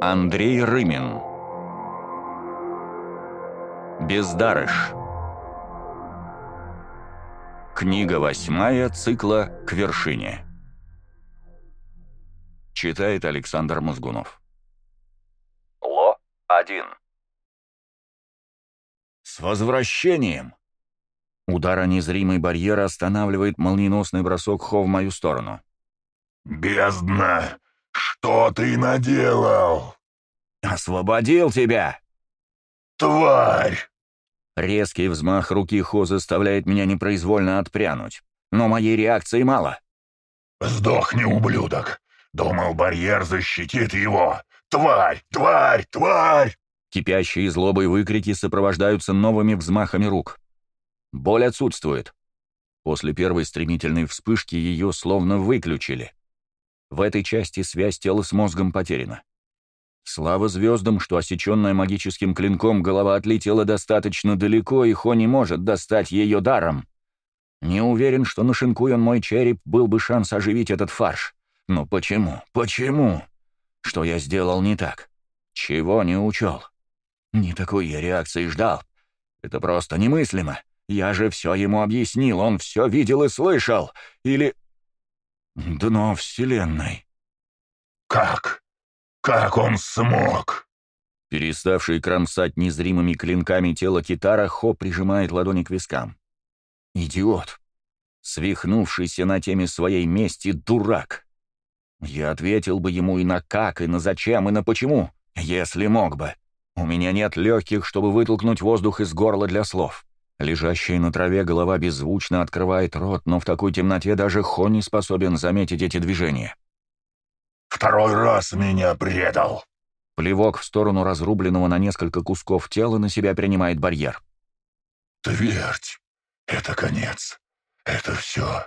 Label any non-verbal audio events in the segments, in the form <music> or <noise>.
Андрей Рымин Бездарыш Книга восьмая цикла «К вершине» Читает Александр Мозгунов Ло-1 «С возвращением!» Удар о незримый барьер останавливает молниеносный бросок Хо в мою сторону. «Бездна! Что ты наделал?» «Освободил тебя!» «Тварь!» Резкий взмах руки Хо заставляет меня непроизвольно отпрянуть. Но моей реакции мало. «Сдохни, ублюдок! Думал, барьер защитит его! Тварь! Тварь! Тварь!» Кипящие злобой выкрики сопровождаются новыми взмахами рук. Боль отсутствует. После первой стремительной вспышки ее словно выключили. В этой части связь тела с мозгом потеряна. Слава звездам, что осеченная магическим клинком голова отлетела достаточно далеко, и Хо не может достать ее даром. Не уверен, что нашинкуй он мой череп, был бы шанс оживить этот фарш. Но почему? Почему? Что я сделал не так? Чего не учел? Не такой я реакции ждал. Это просто немыслимо. Я же все ему объяснил, он все видел и слышал. Или... Дно Вселенной. «Как? Как он смог?» Переставший кромсать незримыми клинками тело китара, Хо прижимает ладони к вискам. «Идиот! Свихнувшийся на теме своей мести дурак!» Я ответил бы ему и на как, и на зачем, и на почему, если мог бы. У меня нет легких, чтобы вытолкнуть воздух из горла для слов. Лежащая на траве голова беззвучно открывает рот, но в такой темноте даже Хо не способен заметить эти движения. «Второй раз меня предал!» Плевок в сторону разрубленного на несколько кусков тела на себя принимает барьер. «Твердь! Это конец! Это все!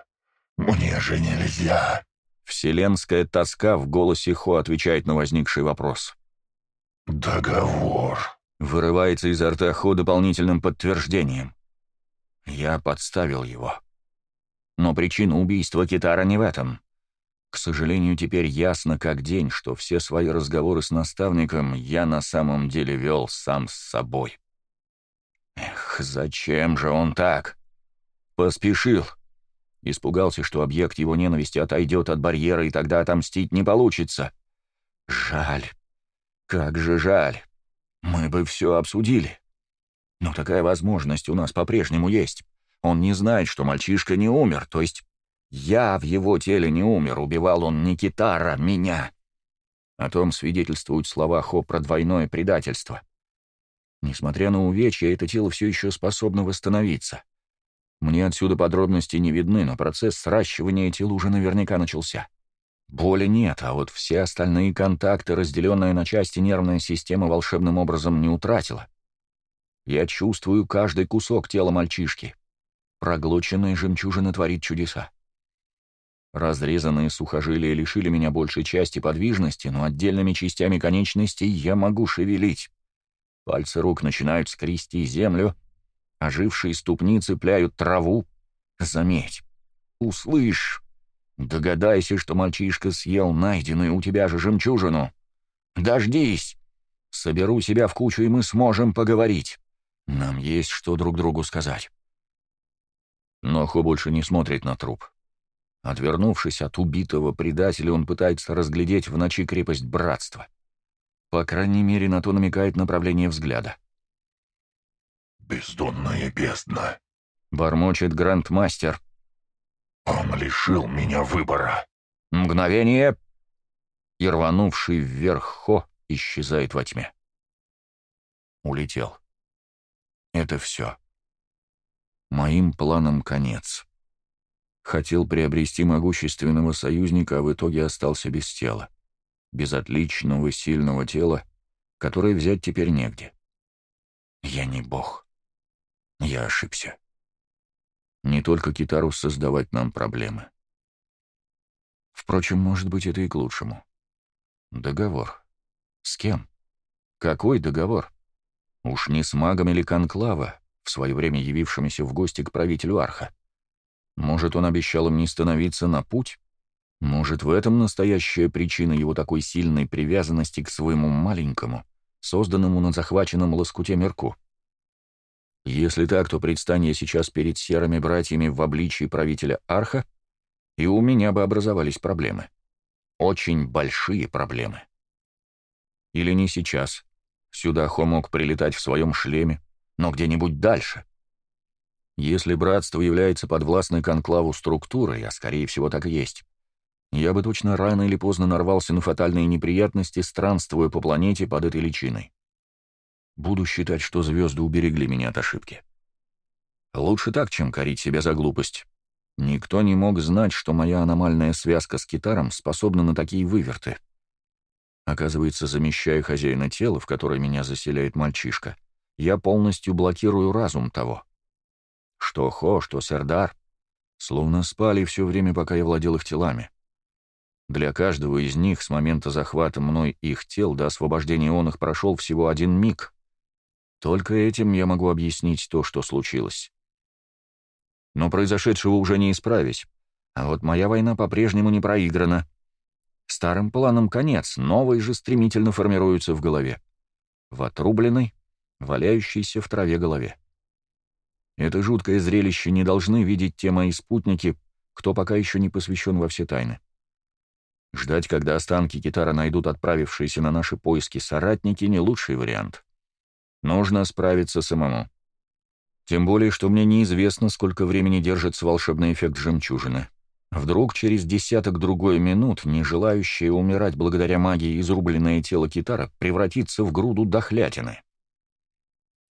Мне же нельзя!» Вселенская тоска в голосе Хо отвечает на возникший вопрос. «Договор!» Вырывается изо рта Хо дополнительным подтверждением. Я подставил его. Но причина убийства Китара не в этом. К сожалению, теперь ясно как день, что все свои разговоры с наставником я на самом деле вел сам с собой. Эх, зачем же он так? Поспешил. Испугался, что объект его ненависти отойдет от барьера, и тогда отомстить не получится. Жаль. Как же жаль. Мы бы все обсудили. Но такая возможность у нас по-прежнему есть. Он не знает, что мальчишка не умер, то есть я в его теле не умер, убивал он не Китара, меня. О том свидетельствуют слова Хо про двойное предательство. Несмотря на увечья, это тело все еще способно восстановиться. Мне отсюда подробности не видны, но процесс сращивания тел уже наверняка начался. Боли нет, а вот все остальные контакты, разделенная на части нервная система, волшебным образом не утратила. Я чувствую каждый кусок тела мальчишки. Проглоченная жемчужина творит чудеса. Разрезанные сухожилия лишили меня большей части подвижности, но отдельными частями конечностей я могу шевелить. Пальцы рук начинают скрести землю, ожившие ступни цепляют траву. Заметь, услышь, догадайся, что мальчишка съел найденную у тебя же жемчужину. Дождись, соберу себя в кучу, и мы сможем поговорить. Нам есть что друг другу сказать. Но Хо больше не смотрит на труп. Отвернувшись от убитого предателя, он пытается разглядеть в ночи крепость братства. По крайней мере, на то намекает направление взгляда. «Бездонная бездна», — бормочет грандмастер. «Он лишил меня выбора». Мгновение, и рванувший вверх Хо исчезает во тьме. Улетел. Это все. Моим планам конец. Хотел приобрести могущественного союзника, а в итоге остался без тела. Без отличного, сильного тела, которое взять теперь негде. Я не бог. Я ошибся. Не только Китару создавать нам проблемы. Впрочем, может быть, это и к лучшему. Договор. С кем? Какой договор? Уж не с магом или конклава, в свое время явившимися в гости к правителю Арха. Может, он обещал им не становиться на путь? Может, в этом настоящая причина его такой сильной привязанности к своему маленькому, созданному на захваченном лоскуте мерку? Если так, то предстань я сейчас перед серыми братьями в обличии правителя Арха, и у меня бы образовались проблемы. Очень большие проблемы. Или не сейчас. Сюда Хо мог прилетать в своем шлеме, но где-нибудь дальше. Если братство является подвластной конклаву структурой, а скорее всего так и есть, я бы точно рано или поздно нарвался на фатальные неприятности, странствуя по планете под этой личиной. Буду считать, что звезды уберегли меня от ошибки. Лучше так, чем корить себя за глупость. Никто не мог знать, что моя аномальная связка с китаром способна на такие выверты. Оказывается, замещая хозяина тела, в которое меня заселяет мальчишка, я полностью блокирую разум того. Что Хо, что Сердар, словно спали все время, пока я владел их телами. Для каждого из них с момента захвата мной их тел до освобождения он их прошел всего один миг. Только этим я могу объяснить то, что случилось. Но произошедшего уже не исправить. А вот моя война по-прежнему не проиграна. Старым планам конец, новый же стремительно формируется в голове. В отрубленной, валяющейся в траве голове. Это жуткое зрелище не должны видеть те мои спутники, кто пока еще не посвящен во все тайны. Ждать, когда останки китара найдут отправившиеся на наши поиски соратники, не лучший вариант. Нужно справиться самому. Тем более, что мне неизвестно, сколько времени держится волшебный эффект жемчужины. Вдруг через десяток-другой минут, не желающее умирать благодаря магии изрубленное тело китара, превратится в груду дохлятины.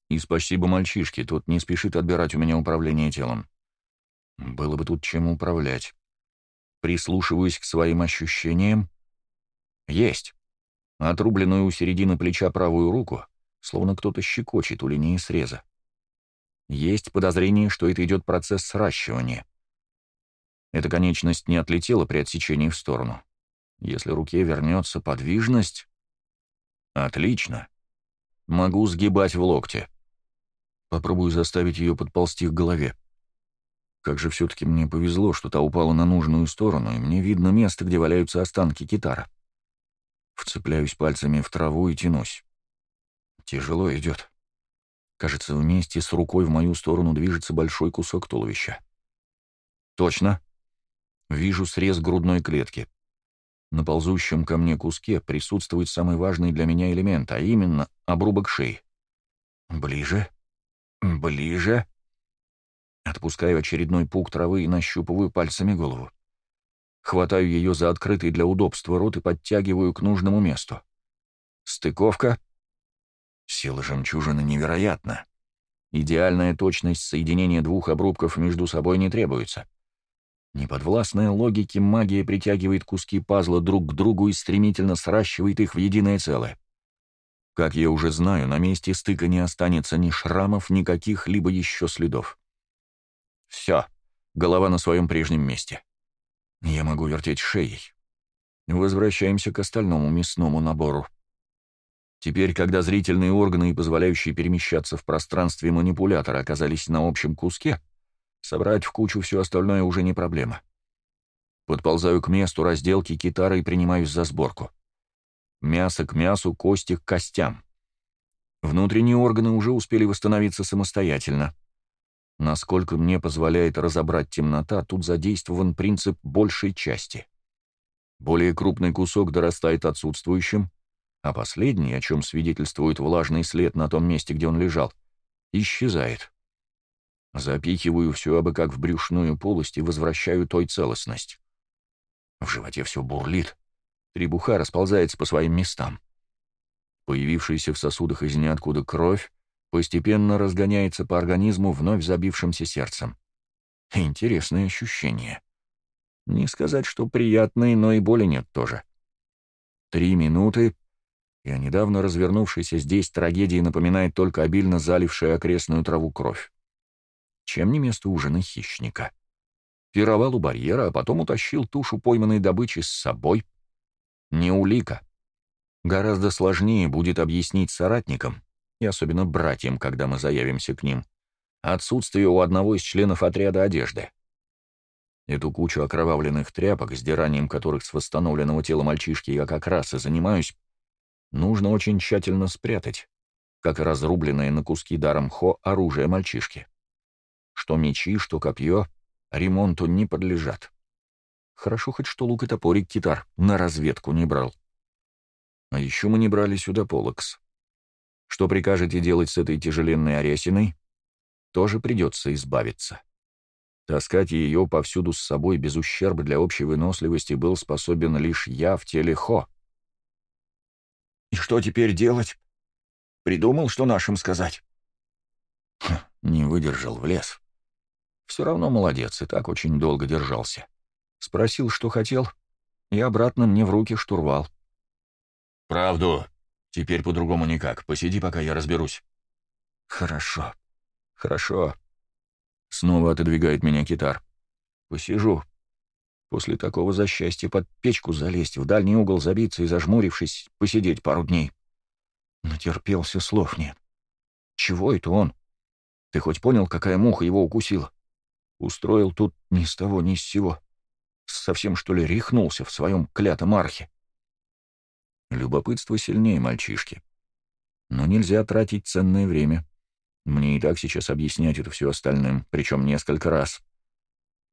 И спасибо мальчишке, тот не спешит отбирать у меня управление телом. Было бы тут чем управлять. Прислушиваюсь к своим ощущениям. Есть. Отрубленную у середины плеча правую руку словно кто-то щекочет у линии среза. Есть подозрение, что это идет процесс сращивания. Эта конечность не отлетела при отсечении в сторону. Если руке вернется подвижность... Отлично. Могу сгибать в локте. Попробую заставить ее подползти к голове. Как же все-таки мне повезло, что та упала на нужную сторону, и мне видно место, где валяются останки китара. Вцепляюсь пальцами в траву и тянусь. Тяжело идет. Кажется, вместе с рукой в мою сторону движется большой кусок туловища. Точно. Вижу срез грудной клетки. На ползущем ко мне куске присутствует самый важный для меня элемент, а именно обрубок шеи. Ближе. Ближе. Отпускаю очередной пук травы и нащупываю пальцами голову. Хватаю ее за открытый для удобства рот и подтягиваю к нужному месту. Стыковка. Сила жемчужины невероятна. Идеальная точность соединения двух обрубков между собой не требуется. Неподвластная логике магия притягивает куски пазла друг к другу и стремительно сращивает их в единое целое. Как я уже знаю, на месте стыка не останется ни шрамов, ни каких-либо еще следов. Все, голова на своем прежнем месте. Я могу вертеть шеей. Возвращаемся к остальному мясному набору. Теперь, когда зрительные органы и позволяющие перемещаться в пространстве манипуляторы оказались на общем куске, собрать в кучу все остальное уже не проблема. Подползаю к месту разделки китара и принимаюсь за сборку. Мясо к мясу, кости к костям. Внутренние органы уже успели восстановиться самостоятельно. Насколько мне позволяет разобрать темнота, тут задействован принцип большей части. Более крупный кусок дорастает отсутствующим, а последний, о чем свидетельствует влажный след на том месте, где он лежал, исчезает. Запихиваю все абы как в брюшную полость и возвращаю той целостность. В животе все бурлит. Требуха расползается по своим местам. Появившаяся в сосудах из ниоткуда кровь постепенно разгоняется по организму вновь забившимся сердцем. Интересное ощущение. Не сказать, что приятное, но и боли нет тоже. Три минуты, и о недавно развернувшейся здесь трагедии напоминает только обильно залившая окрестную траву кровь. Чем не место ужина хищника? Пировал у барьера, а потом утащил тушу пойманной добычи с собой. Не улика. Гораздо сложнее будет объяснить соратникам, и особенно братьям, когда мы заявимся к ним, отсутствие у одного из членов отряда одежды. Эту кучу окровавленных тряпок, сдиранием которых с восстановленного тела мальчишки я как раз и занимаюсь, нужно очень тщательно спрятать, как и разрубленное на куски даром хо оружие мальчишки. Что мечи, что копье ремонту не подлежат. Хорошо хоть что лук и топорик китар на разведку не брал. А еще мы не брали сюда полокс. Что прикажете делать с этой тяжеленной аресиной? Тоже придется избавиться. Таскать ее повсюду с собой без ущерба для общей выносливости был способен лишь я в теле Хо. «И что теперь делать? Придумал, что нашим сказать?» Не выдержал в лес. Все равно молодец, и так очень долго держался. Спросил, что хотел, и обратно мне в руки штурвал. «Правду. Теперь по-другому никак. Посиди, пока я разберусь». «Хорошо. Хорошо». Снова отодвигает меня китар. «Посижу. После такого за счастье под печку залезть, в дальний угол забиться и, зажмурившись, посидеть пару дней. Натерпелся, слов нет. Чего это он? Ты хоть понял, какая муха его укусила? Устроил тут ни с того, ни с сего. Совсем, что ли, рехнулся в своем клятом архе. Любопытство сильнее мальчишки. Но нельзя тратить ценное время. Мне и так сейчас объяснять это все остальным, причем несколько раз.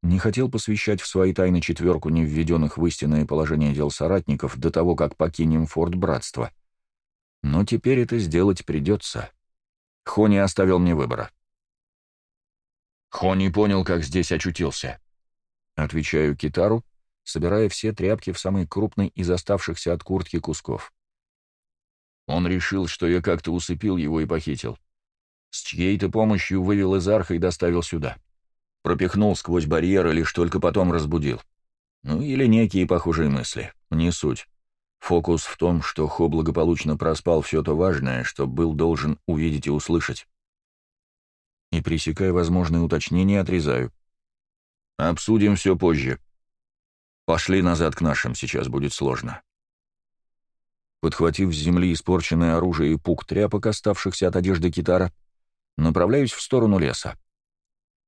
Не хотел посвящать в свои тайны четверку невведенных в истинное положение дел соратников до того, как покинем форт Братства. Но теперь это сделать придется. Хони оставил мне выбора. Хони понял, как здесь очутился. Отвечаю китару, собирая все тряпки в самый крупный из оставшихся от куртки кусков. Он решил, что я как-то усыпил его и похитил. С чьей-то помощью вывел из арха и доставил сюда. Пропихнул сквозь барьер и лишь только потом разбудил. Ну или некие похожие мысли. Не суть. Фокус в том, что Хо благополучно проспал все то важное, что был должен увидеть и услышать. Пресекая возможные уточнения, отрезаю. Обсудим все позже. Пошли назад к нашим, сейчас будет сложно. Подхватив с земли испорченное оружие и пук тряпок, оставшихся от одежды китара, направляюсь в сторону леса.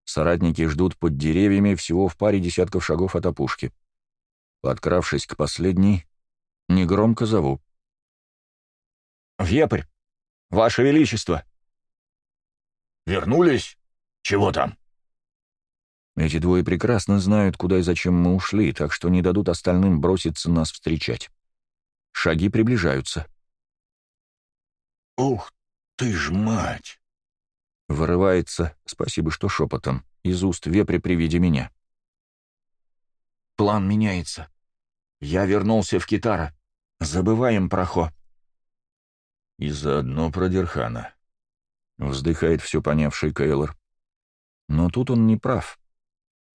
Соратники ждут под деревьями всего в паре десятков шагов от опушки. Подкравшись к последней, негромко зову. «Вепрь! Ваше Величество!» «Вернулись? Чего там?» Эти двое прекрасно знают, куда и зачем мы ушли, так что не дадут остальным броситься нас встречать. Шаги приближаются. «Ух ты ж мать!» Вырывается, спасибо, что шепотом, из уст вепря при виде меня. «План меняется. Я вернулся в Китара. Забываем про Хо». «И заодно про Дерхана», — вздыхает все понявший Кейлор. Но тут он не прав.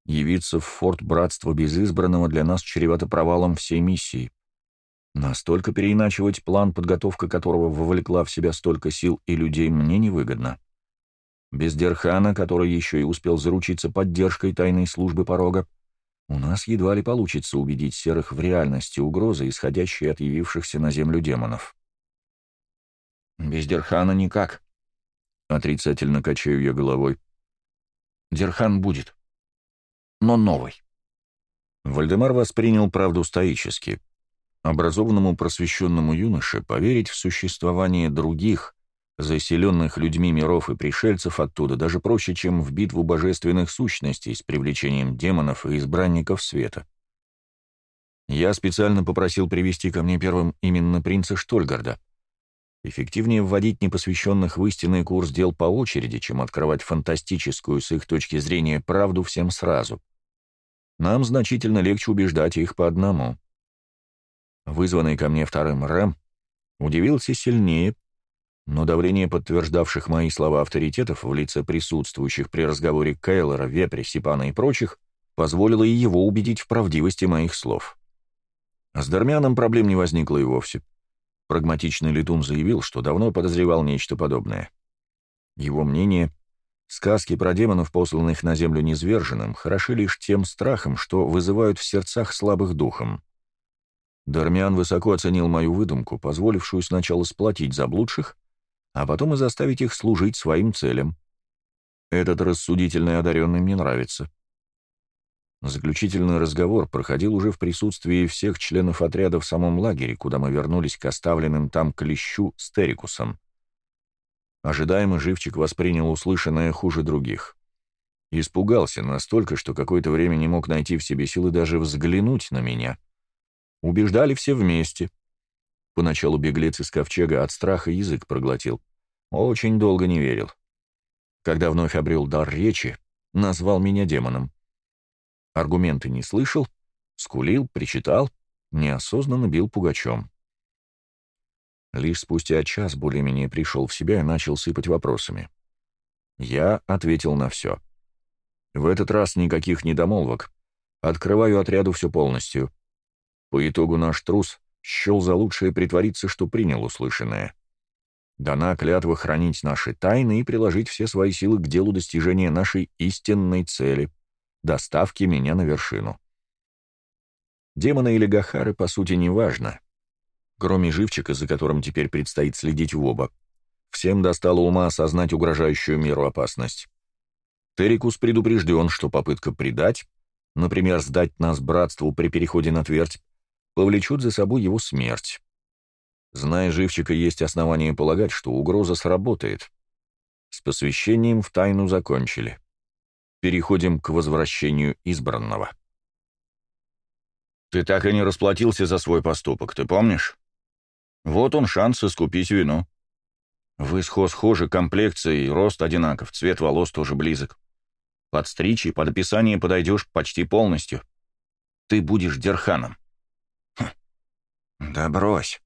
Явиться в форт Братства без избранного для нас чревато провалом всей миссии. Настолько переиначивать план, подготовка которого вовлекла в себя столько сил и людей, мне невыгодно. Без Дерхана, который еще и успел заручиться поддержкой тайной службы порога, у нас едва ли получится убедить серых в реальности угрозы, исходящей от явившихся на землю демонов. «Без Дерхана никак», — отрицательно качаю я головой. «Дерхан будет но новый. Вальдемар воспринял правду стоически. Образованному просвещенному юноше поверить в существование других, заселенных людьми миров и пришельцев оттуда, даже проще, чем в битву божественных сущностей с привлечением демонов и избранников света. Я специально попросил привести ко мне первым именно принца Штольгарда. Эффективнее вводить непосвященных в истинный курс дел по очереди, чем открывать фантастическую с их точки зрения правду всем сразу нам значительно легче убеждать их по одному. Вызванный ко мне вторым Рэм удивился сильнее, но давление подтверждавших мои слова авторитетов в лице присутствующих при разговоре Кейлора, Вепри, Сипана и прочих позволило и его убедить в правдивости моих слов. С Дармяном проблем не возникло и вовсе. Прагматичный летун заявил, что давно подозревал нечто подобное. Его мнение Сказки про демонов, посланных на землю низверженным, хороши лишь тем страхом, что вызывают в сердцах слабых духом. Дармиан высоко оценил мою выдумку, позволившую сначала сплотить заблудших, а потом и заставить их служить своим целям. Этот рассудительный одаренный мне нравится. Заключительный разговор проходил уже в присутствии всех членов отряда в самом лагере, куда мы вернулись к оставленным там клещу с Терикусом. Ожидаемо живчик воспринял услышанное хуже других. Испугался настолько, что какое-то время не мог найти в себе силы даже взглянуть на меня. Убеждали все вместе. Поначалу беглец из ковчега от страха язык проглотил. Очень долго не верил. Когда вновь обрел дар речи, назвал меня демоном. Аргументы не слышал, скулил, причитал, неосознанно бил пугачом. Лишь спустя час более-менее пришел в себя и начал сыпать вопросами. Я ответил на все. В этот раз никаких недомолвок. Открываю отряду все полностью. По итогу наш трус счел за лучшее притвориться, что принял услышанное. Дана клятва хранить наши тайны и приложить все свои силы к делу достижения нашей истинной цели — доставки меня на вершину. Демоны или Гахары, по сути, не важно. Кроме живчика, за которым теперь предстоит следить в оба, всем достало ума осознать угрожающую миру опасность. Терикус предупрежден, что попытка предать, например, сдать нас братству при переходе на твердь, повлечет за собой его смерть. Зная живчика, есть основания полагать, что угроза сработает. С посвящением в тайну закончили переходим к возвращению избранного. «Ты так и не расплатился за свой поступок, ты помнишь? Вот он шанс искупить вину. Вы схожи, комплекция и рост одинаков, цвет волос тоже близок. Подстричь и под описание подойдешь почти полностью. Ты будешь Дерханом». Хм. «Да брось.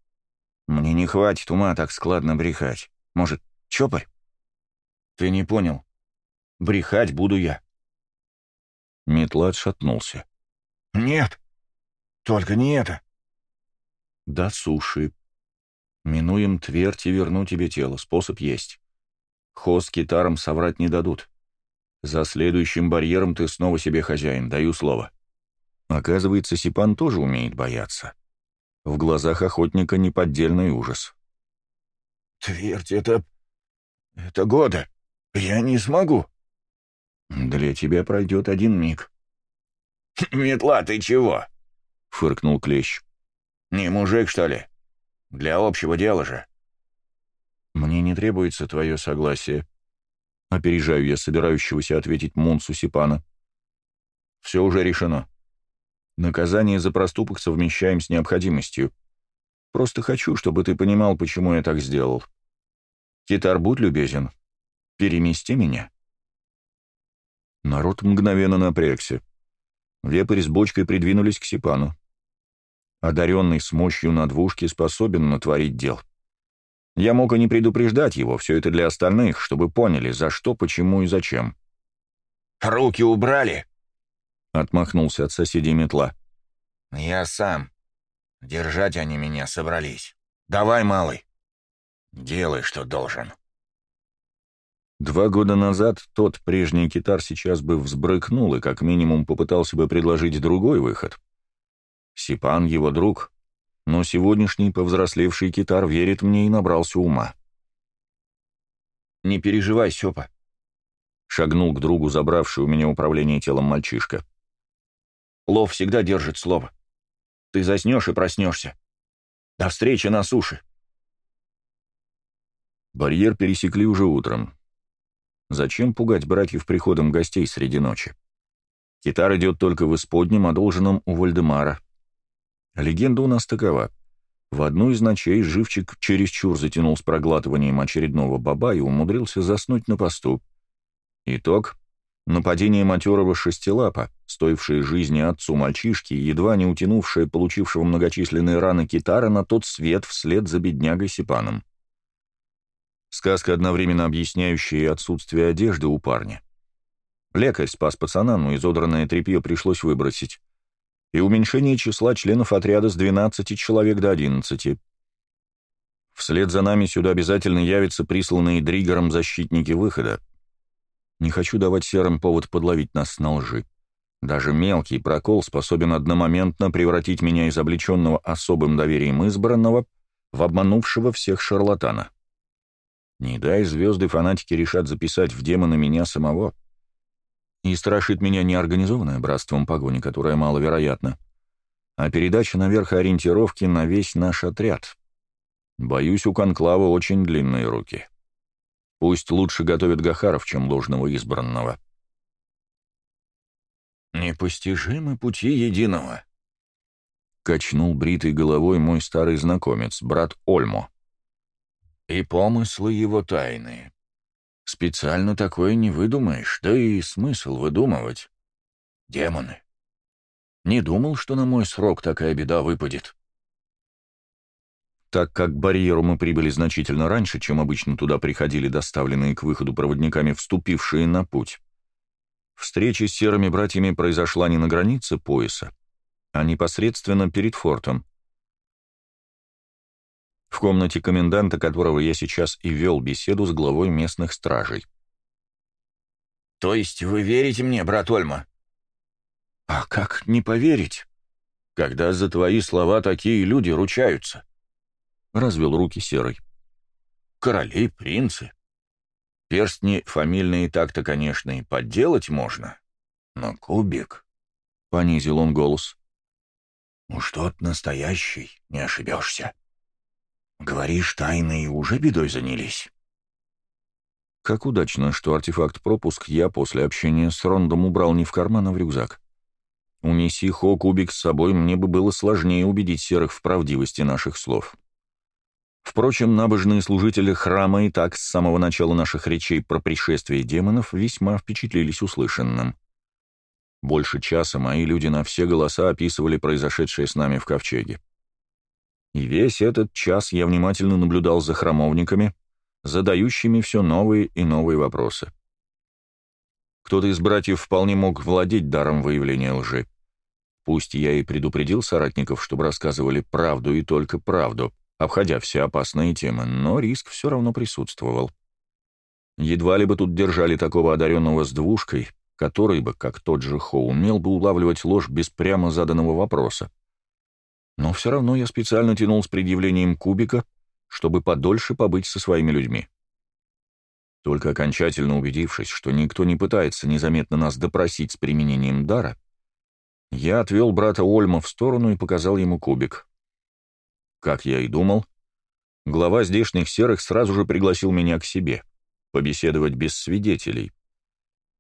Мне не хватит ума так складно брехать. Может, чопарь?» «Ты не понял. Брехать буду я. Метла отшатнулся. «Нет! Только не это!» «Да суши. Минуем твердь и верну тебе тело. Способ есть. Хост китарам соврать не дадут. За следующим барьером ты снова себе хозяин, даю слово». Оказывается, Сипан тоже умеет бояться. В глазах охотника неподдельный ужас. «Твердь — это... это года. Я не смогу». «Для тебя пройдет один миг». <laughs> «Метла, ты чего?» — фыркнул Клещ. «Не мужик, что ли? Для общего дела же». «Мне не требуется твое согласие», — опережаю я собирающегося ответить Мунсу Сипана. «Все уже решено. Наказание за проступок совмещаем с необходимостью. Просто хочу, чтобы ты понимал, почему я так сделал. Китар, будь любезен, перемести меня». Народ мгновенно напрягся. Вепрь с бочкой придвинулись к Сипану. Одаренный с мощью на двушке способен натворить дел. Я мог и не предупреждать его, все это для остальных, чтобы поняли, за что, почему и зачем. «Руки убрали!» — отмахнулся от соседей метла. «Я сам. Держать они меня собрались. Давай, малый. Делай, что должен». Два года назад тот прежний китар сейчас бы взбрыкнул и как минимум попытался бы предложить другой выход. Сипан его друг, но сегодняшний повзрослевший китар верит мне и набрался ума. «Не переживай, Сёпа», — шагнул к другу, забравший у меня управление телом мальчишка. «Лов всегда держит слово. Ты заснешь и проснешься. До встречи на суше». Барьер пересекли уже утром. Зачем пугать братьев приходом гостей среди ночи? Китар идет только в исподнем, одолженном у Вальдемара. Легенда у нас такова. В одну из ночей живчик чересчур затянул с проглатыванием очередного баба и умудрился заснуть на посту. Итог — нападение матерого шестилапа, стоившее жизни отцу мальчишки едва не утянувшее получившего многочисленные раны китара на тот свет вслед за беднягой Сипаном. Сказка, одновременно объясняющая отсутствие одежды у парня. Лекарь спас пацана, но изодранное тряпье пришлось выбросить. И уменьшение числа членов отряда с 12 человек до 11. Вслед за нами сюда обязательно явятся присланные Дригером защитники выхода. Не хочу давать серым повод подловить нас на лжи. Даже мелкий прокол способен одномоментно превратить меня из облеченного особым доверием избранного в обманувшего всех шарлатана. Не дай звезды фанатики решат записать в демона меня самого. И страшит меня не организованное братством погони, которое маловероятно, а передача наверх ориентировки на весь наш отряд. Боюсь, у Конклава очень длинные руки. Пусть лучше готовят Гахаров, чем ложного избранного. «Непостижимы пути единого», — качнул бритой головой мой старый знакомец, брат Ольмо. «И помыслы его тайные. Специально такое не выдумаешь, да и смысл выдумывать. Демоны. Не думал, что на мой срок такая беда выпадет». Так как к барьеру мы прибыли значительно раньше, чем обычно туда приходили доставленные к выходу проводниками, вступившие на путь, Встреча с серыми братьями произошла не на границе пояса, а непосредственно перед фортом. В комнате коменданта, которого я сейчас и вел беседу с главой местных стражей. «То есть вы верите мне, брат Ольма?» «А как не поверить, когда за твои слова такие люди ручаются?» — развел руки серый. «Короли, принцы, Перстни фамильные так-то, конечно, и подделать можно. Но кубик... — понизил он голос. «Уж тот настоящий, не ошибешься. Говоришь, тайные уже бедой занялись?» Как удачно, что артефакт-пропуск я после общения с Рондом убрал не в карман, а в рюкзак. Унеси Хо кубик с собой, мне бы было сложнее убедить серых в правдивости наших слов. Впрочем, набожные служители храма и так с самого начала наших речей про пришествие демонов весьма впечатлились услышанным. Больше часа мои люди на все голоса описывали произошедшее с нами в ковчеге. И весь этот час я внимательно наблюдал за храмовниками, задающими все новые и новые вопросы. Кто-то из братьев вполне мог владеть даром выявления лжи. Пусть я и предупредил соратников, чтобы рассказывали правду и только правду — обходя все опасные темы, но риск все равно присутствовал. Едва ли бы тут держали такого одаренного с двушкой, который бы, как тот же Хо, умел бы улавливать ложь без прямо заданного вопроса. Но все равно я специально тянул с предъявлением кубика, чтобы подольше побыть со своими людьми. Только окончательно убедившись, что никто не пытается незаметно нас допросить с применением дара, я отвел брата Ольма в сторону и показал ему кубик. Как я и думал, глава здешних серых сразу же пригласил меня к себе, побеседовать без свидетелей.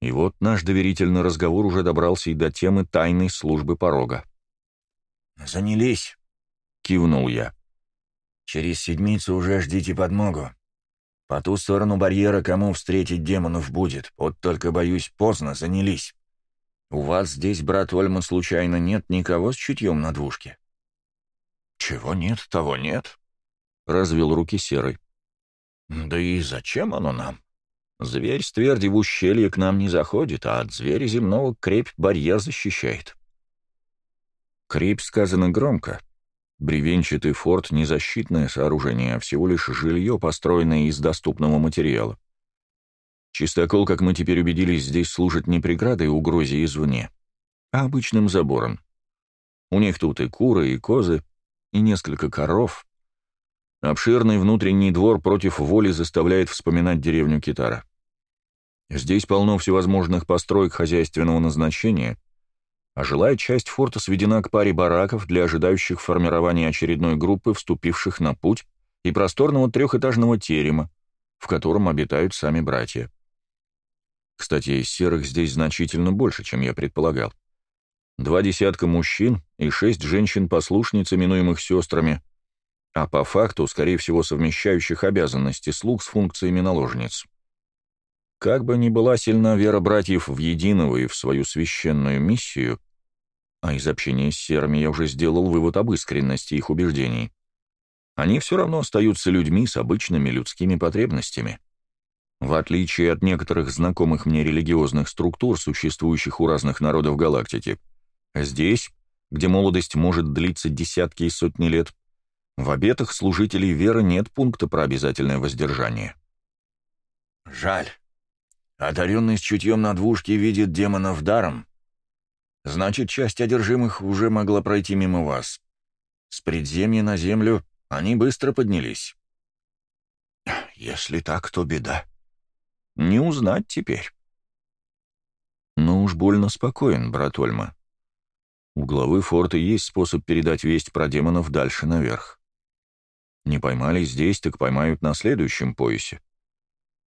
И вот наш доверительный разговор уже добрался и до темы тайной службы порога. «Занялись», — кивнул я. «Через седмицу уже ждите подмогу. По ту сторону барьера кому встретить демонов будет, вот только, боюсь, поздно занялись. У вас здесь, брат Ольма, случайно нет никого с чутьем на двушке?» «Чего нет, того нет», — развел руки Серый. «Да и зачем оно нам? Зверь с тверди в ущелье к нам не заходит, а от зверя земного крепь барьер защищает». Крепь сказано громко. Бревенчатый форт — не защитное сооружение, а всего лишь жилье, построенное из доступного материала. Чистокол, как мы теперь убедились, здесь служит не преградой угрозе извне, а обычным забором. У них тут и куры, и козы, и несколько коров. Обширный внутренний двор против воли заставляет вспоминать деревню Китара. Здесь полно всевозможных построек хозяйственного назначения, а жилая часть форта сведена к паре бараков для ожидающих формирования очередной группы, вступивших на путь, и просторного трехэтажного терема, в котором обитают сами братья. Кстати, серых здесь значительно больше, чем я предполагал два десятка мужчин и шесть женщин-послушниц, именуемых сестрами, а по факту, скорее всего, совмещающих обязанности слуг с функциями наложниц. Как бы ни была сильна вера братьев в единого и в свою священную миссию, а из общения с серыми я уже сделал вывод об искренности их убеждений, они все равно остаются людьми с обычными людскими потребностями. В отличие от некоторых знакомых мне религиозных структур, существующих у разных народов галактики, Здесь, где молодость может длиться десятки и сотни лет, в обетах служителей веры нет пункта про обязательное воздержание. Жаль. Одаренный с чутьем на двушке видит демонов даром. Значит, часть одержимых уже могла пройти мимо вас. С предземья на землю они быстро поднялись. Если так, то беда. Не узнать теперь. Но уж больно спокоен, брат Ольма. У главы форта есть способ передать весть про демонов дальше наверх. Не поймали здесь, так поймают на следующем поясе.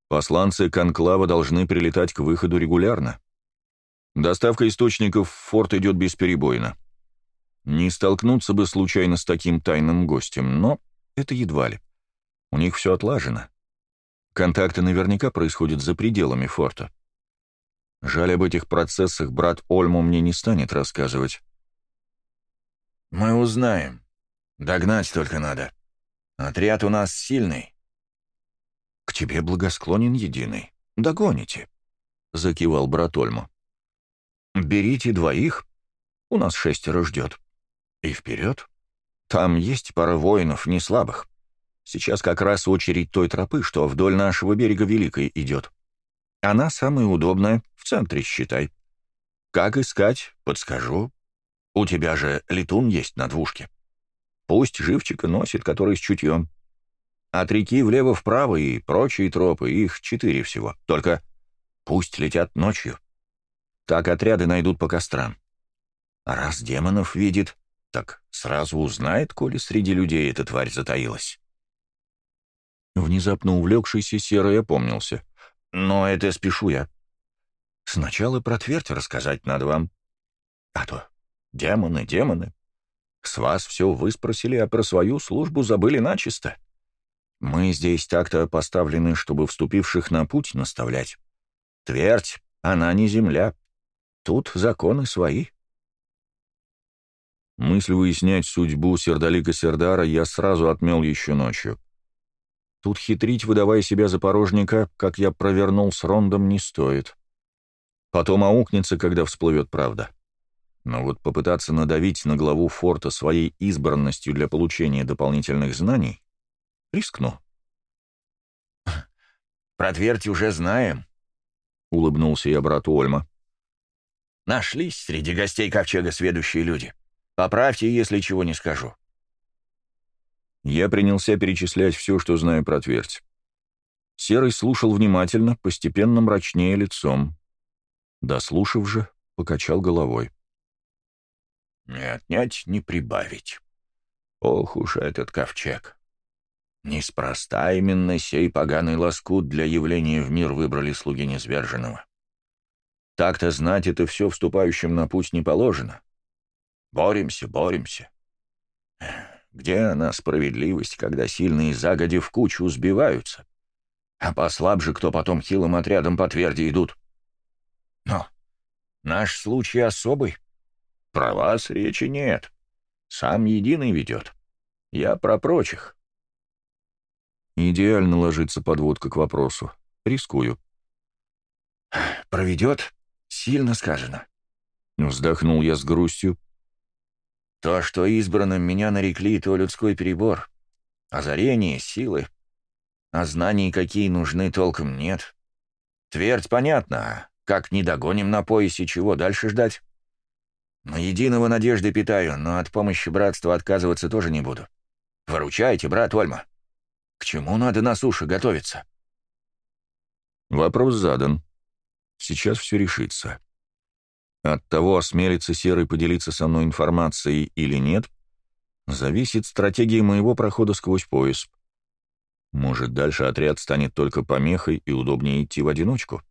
Посланцы Конклава должны прилетать к выходу регулярно. Доставка источников в форт идет бесперебойно. Не столкнуться бы случайно с таким тайным гостем, но это едва ли. У них все отлажено. Контакты наверняка происходят за пределами форта. Жаль об этих процессах брат Ольму мне не станет рассказывать. «Мы узнаем. Догнать только надо. Отряд у нас сильный». «К тебе благосклонен единый. Догоните», — закивал брат Ольму. «Берите двоих. У нас шестеро ждет. И вперед. Там есть пара воинов, не слабых. Сейчас как раз очередь той тропы, что вдоль нашего берега Великой идет. Она самая удобная, в центре считай. Как искать, подскажу. У тебя же летун есть на двушке. Пусть живчика носит, который с чутьем. От реки влево-вправо и прочие тропы, их четыре всего. Только пусть летят ночью. Так отряды найдут по кострам. А раз демонов видит, так сразу узнает, коли среди людей эта тварь затаилась. Внезапно увлекшийся Серый опомнился. Но это спешу я. Сначала про твердь рассказать надо вам. А то демоны, демоны. С вас все выспросили, а про свою службу забыли начисто. Мы здесь так-то поставлены, чтобы вступивших на путь наставлять. Твердь, она не земля. Тут законы свои. Мысль выяснять судьбу Сердолика Сердара я сразу отмел еще ночью. Тут хитрить, выдавая себя за порожника, как я провернул с Рондом, не стоит. Потом аукнется, когда всплывет правда. Но вот попытаться надавить на главу форта своей избранностью для получения дополнительных знаний — рискну. «Про твердь уже знаем», — улыбнулся я брату Ольма. «Нашлись среди гостей ковчега сведущие люди. Поправьте, если чего не скажу». Я принялся перечислять все, что знаю про твердь. Серый слушал внимательно, постепенно мрачнее лицом. Дослушав же, покачал головой. «Не отнять, не прибавить. Ох уж этот ковчег. Неспроста именно сей поганый лоскут для явления в мир выбрали слуги Незверженного. Так-то знать это все вступающим на путь не положено. Боремся, боремся. Где она, справедливость, когда сильные загоди в кучу сбиваются? А послабже, кто потом хилым отрядом по тверди идут. Но наш случай особый. Про вас речи нет. Сам единый ведет. Я про прочих. Идеально ложится подводка к вопросу. Рискую. «Проведет? Сильно сказано». Вздохнул я с грустью, то, что избранным меня нарекли, то людской перебор. Озарение, силы. А знаний, какие нужны, толком нет. Твердь понятно, как не догоним на поясе, чего дальше ждать? На единого надежды питаю, но от помощи братства отказываться тоже не буду. Выручайте, брат Ольма. К чему надо на суше готовиться? Вопрос задан. Сейчас все решится. От того, осмелится Серый поделиться со мной информацией или нет, зависит стратегия моего прохода сквозь пояс. Может, дальше отряд станет только помехой и удобнее идти в одиночку?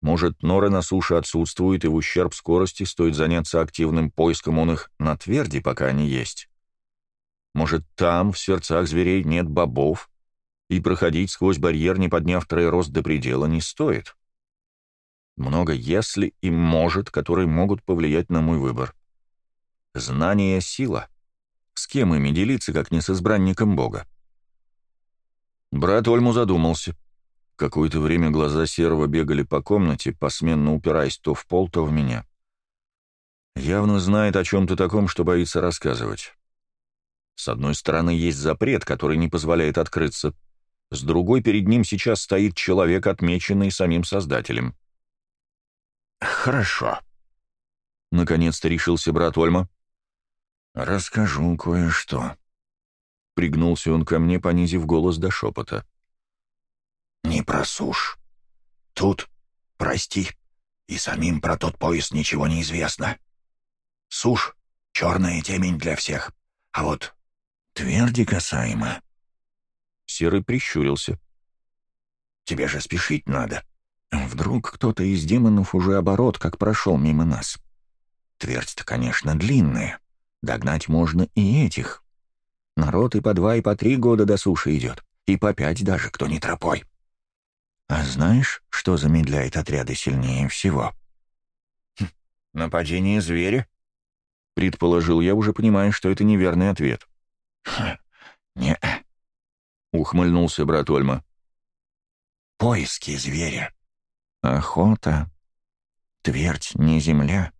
Может, норы на суше отсутствуют, и в ущерб скорости стоит заняться активным поиском он их на тверди, пока они есть? Может, там, в сердцах зверей, нет бобов, и проходить сквозь барьер, не подняв троерост до предела, не стоит? Много «если» и «может», которые могут повлиять на мой выбор. Знание — сила. С кем ими делиться, как не с избранником Бога? Брат Ольму задумался. Какое-то время глаза Серого бегали по комнате, посменно упираясь то в пол, то в меня. Явно знает о чем-то таком, что боится рассказывать. С одной стороны, есть запрет, который не позволяет открыться. С другой, перед ним сейчас стоит человек, отмеченный самим Создателем. «Хорошо», — наконец-то решился брат Ольма. «Расскажу кое-что». Пригнулся он ко мне, понизив голос до шепота. «Не просушь. Тут, прости, и самим про тот пояс ничего не известно. Сушь — черная темень для всех, а вот тверди касаемо. Серый прищурился. «Тебе же спешить надо. Вдруг кто-то из демонов уже оборот, как прошел мимо нас. Твердь-то, конечно, длинная. Догнать можно и этих. Народ и по два, и по три года до суши идет, и по пять даже, кто не тропой. А знаешь, что замедляет отряды сильнее всего? Хм, «Нападение зверя?» — предположил я, уже понимая, что это неверный ответ. не ухмыльнулся брат Ольма. «Поиски зверя. Охота. Твердь не земля.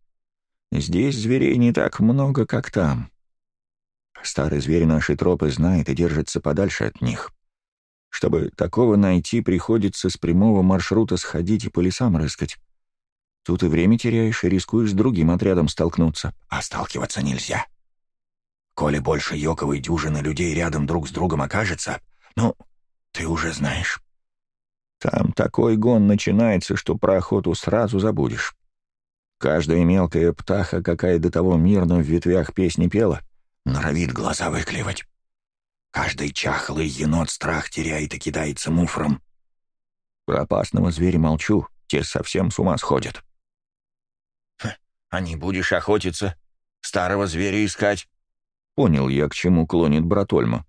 Здесь зверей не так много, как там. Старый зверь наши тропы знает и держится подальше от них. Чтобы такого найти, приходится с прямого маршрута сходить и по лесам рыскать. Тут и время теряешь, и рискуешь с другим отрядом столкнуться. А сталкиваться нельзя. Коли больше йоковой дюжины людей рядом друг с другом окажется, ну, ты уже знаешь. Там такой гон начинается, что про охоту сразу забудешь. Каждая мелкая птаха, какая до того мирно в ветвях песни пела, норовит глаза выклевать. Каждый чахлый енот страх теряет и кидается муфром. Про опасного зверя молчу, те совсем с ума сходят. «А не будешь охотиться? Старого зверя искать?» Понял я, к чему клонит брат Ольма.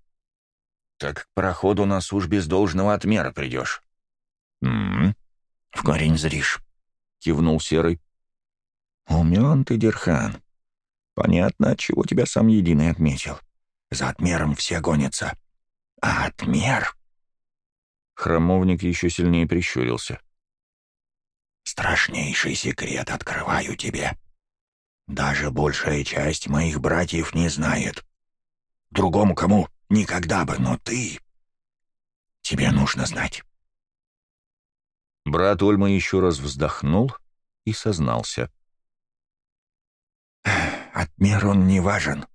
«Так к проходу нас уж без должного отмера придешь». «М-м, в корень зришь», — кивнул Серый. «Умен ты, Дерхан. Понятно, от чего тебя сам Единый отметил. За отмером все гонятся. А отмер...» Храмовник еще сильнее прищурился. «Страшнейший секрет открываю тебе. Даже большая часть моих братьев не знает. Другому кому никогда бы, но ты... Тебе нужно знать». Брат Ольма еще раз вздохнул и сознался. «Отмер он не важен.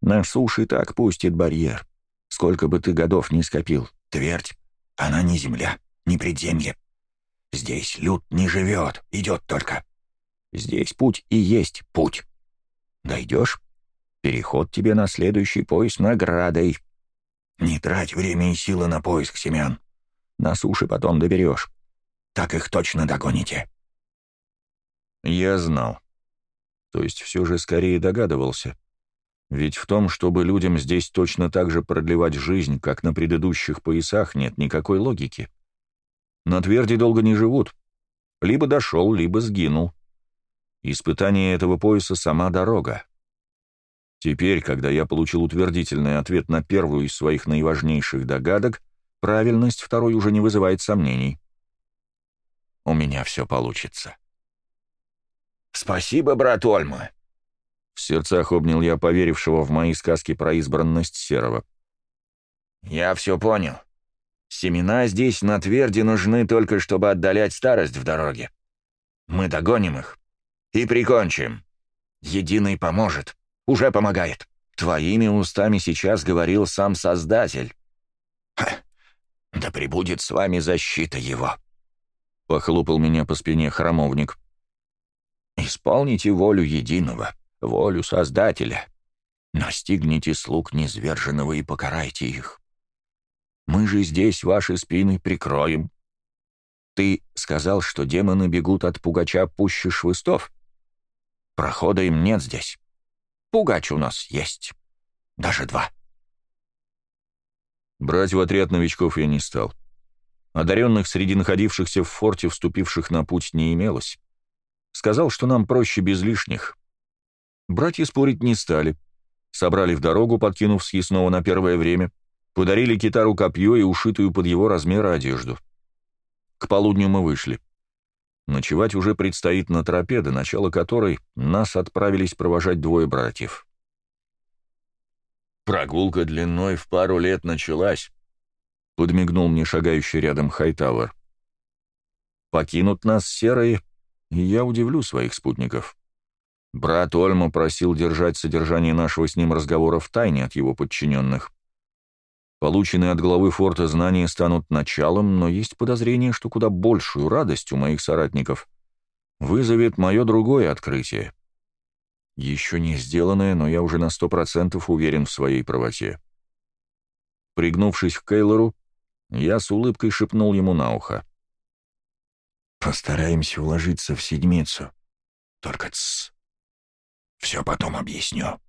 На суше так пустит барьер. Сколько бы ты годов ни скопил, твердь, она не земля, не предземье. Здесь люд не живет, идет только. Здесь путь и есть путь. Дойдешь? Переход тебе на следующий пояс наградой. Не трать время и силы на поиск семян. На суше потом доберешь. Так их точно догоните. Я знал. То есть все же скорее догадывался. Ведь в том, чтобы людям здесь точно так же продлевать жизнь, как на предыдущих поясах, нет никакой логики. На тверди долго не живут. Либо дошел, либо сгинул. Испытание этого пояса — сама дорога. Теперь, когда я получил утвердительный ответ на первую из своих наиважнейших догадок, правильность второй уже не вызывает сомнений. У меня все получится. «Спасибо, брат Ольма!» В сердцах обнял я поверившего в мои сказки про избранность Серого. «Я все понял. Семена здесь на тверди нужны только, чтобы отдалять старость в дороге. Мы догоним их и прикончим. Единый поможет, уже помогает. Твоими устами сейчас говорил сам Создатель. Ха, да пребудет с вами защита его!» Похлопал меня по спине храмовник. «Исполните волю единого» волю Создателя. Настигните слуг низверженного и покарайте их. Мы же здесь ваши спины прикроем. Ты сказал, что демоны бегут от пугача пуще швыстов? Прохода им нет здесь. Пугач у нас есть. Даже два. Брать в отряд новичков я не стал. Одаренных среди находившихся в форте, вступивших на путь, не имелось. Сказал, что нам проще без лишних. Братья спорить не стали. Собрали в дорогу, подкинув съестного на первое время, подарили китару копье и ушитую под его размеры одежду. К полудню мы вышли. Ночевать уже предстоит на тропе, до начала которой нас отправились провожать двое братьев. «Прогулка длиной в пару лет началась», — подмигнул мне шагающий рядом Хайтауэр. «Покинут нас серые, и я удивлю своих спутников». Брат Ольма просил держать содержание нашего с ним разговора в тайне от его подчиненных. Полученные от главы форта знания станут началом, но есть подозрение, что куда большую радость у моих соратников вызовет мое другое открытие. Еще не сделанное, но я уже на сто процентов уверен в своей правоте. Пригнувшись к Кейлору, я с улыбкой шепнул ему на ухо. «Постараемся уложиться в седмицу. Только тссс. Все потом объясню».